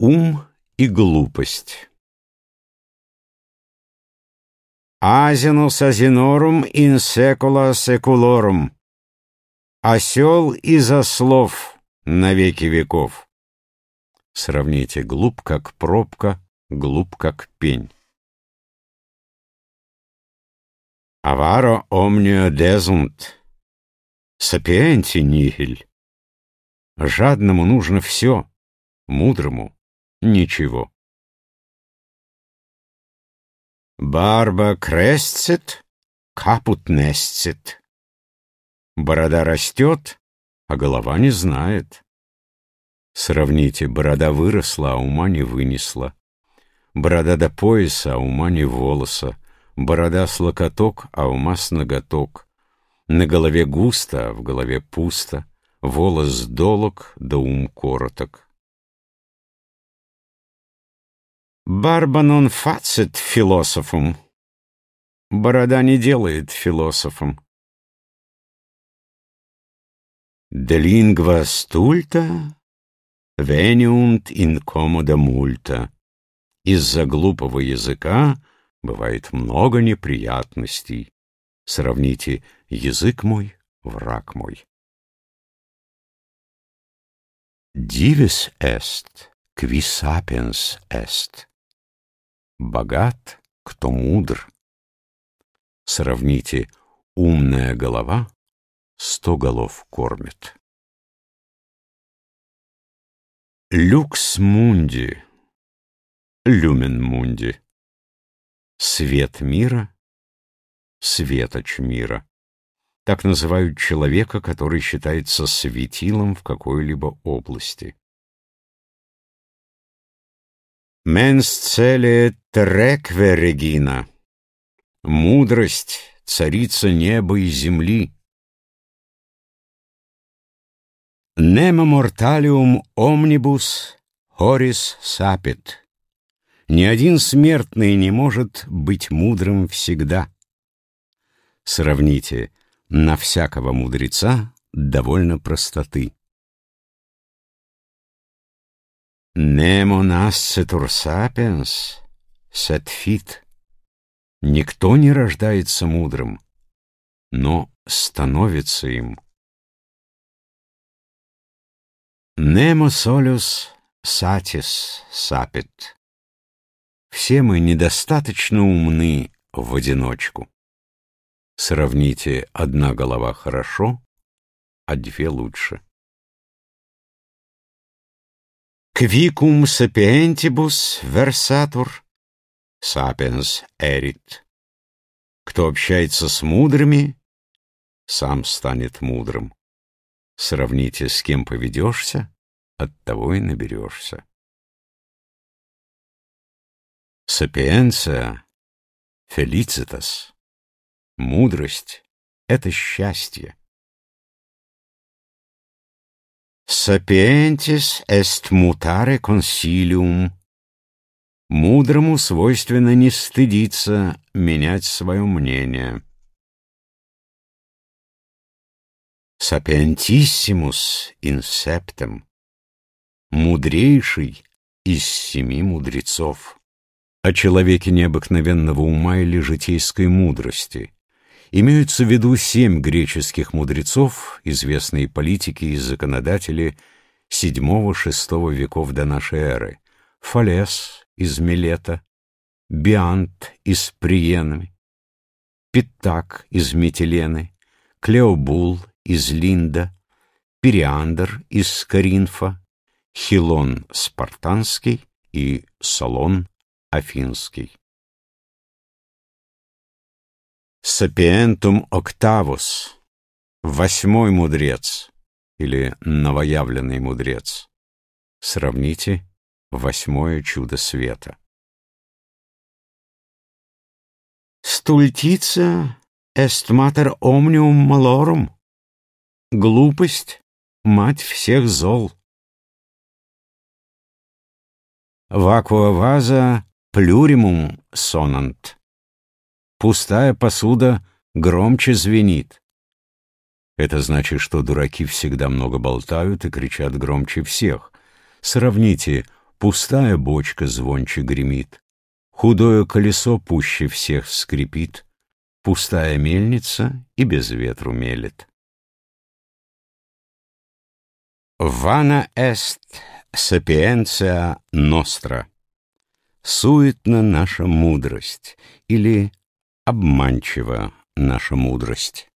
Ум и глупость Азинус азинорум ин секула секулорум. Осел из ослов на веки веков. Сравните глуп, как пробка, глуп, как пень. Аваро омнио дезунт, сапиенти нихель. Жадному нужно все, мудрому Ничего. Барба крестцит, капут несцит. Борода растет, а голова не знает. Сравните, борода выросла, а ума не вынесла. Борода до пояса, а ума не волоса. Борода с локоток, а ума с ноготок. На голове густо, а в голове пусто. Волос долог, да ум короток. Барбанон фацит философом. Борода не делает философом. Lingua stulta veniunt incommoda multa. Из-за глупого языка бывает много неприятностей. Сравните язык мой, враг мой. Est, qui sapiens est. Богат, кто мудр. Сравните умная голова сто голов кормит. Люкс мунди, люмен мунди. Свет мира, светоч мира. Так называют человека, который считается светилом в какой-либо области. Менс цели трекве регина. Мудрость, царица неба и земли. Немо морталиум омнибус хорис сапит. Ни один смертный не может быть мудрым всегда. Сравните, на всякого мудреца довольно простоты. Nemo nascetur sapiens, sed fit. Никто не рождается мудрым, но становится им. Nemo solus satis sapit. Все мы недостаточно умны в одиночку. Сравните одна голова хорошо, а две лучше. Quicum sapientibus versatur, sapiens erit. Кто общается с мудрыми, сам станет мудрым. Сравните, с кем поведешься, от того и наберешься. Сапиенция — фелицитас. Мудрость — это счастье. Sapientis est mutare consilium. Мудрому свойственно не стыдиться менять свое мнение. In septem. Мудрейший из семи мудрецов. О человеке необыкновенного ума или житейской мудрости. Имеются в виду семь греческих мудрецов, известные политики и законодатели VII-VI веков до нашей эры. Фалес из Милета, Биант из Приены, Питак из Метилены, Клеобул из Линда, Периандр из Каринфа, Хилон Спартанский и Солон Афинский. Сапиентум октавус, восьмой мудрец или новоявленный мудрец. Сравните восьмое чудо света. Стультица est mater omnium malorum. Глупость — мать всех зол. Вакуа ваза плюримум сонант. Пустая посуда громче звенит. Это значит, что дураки всегда много болтают и кричат громче всех. Сравните Пустая бочка звонче гремит, Худое колесо пуще всех скрипит, Пустая мельница и без ветру мелет. Вана эст сапиенция ностра. Суетна наша мудрость или обманчива наша мудрость.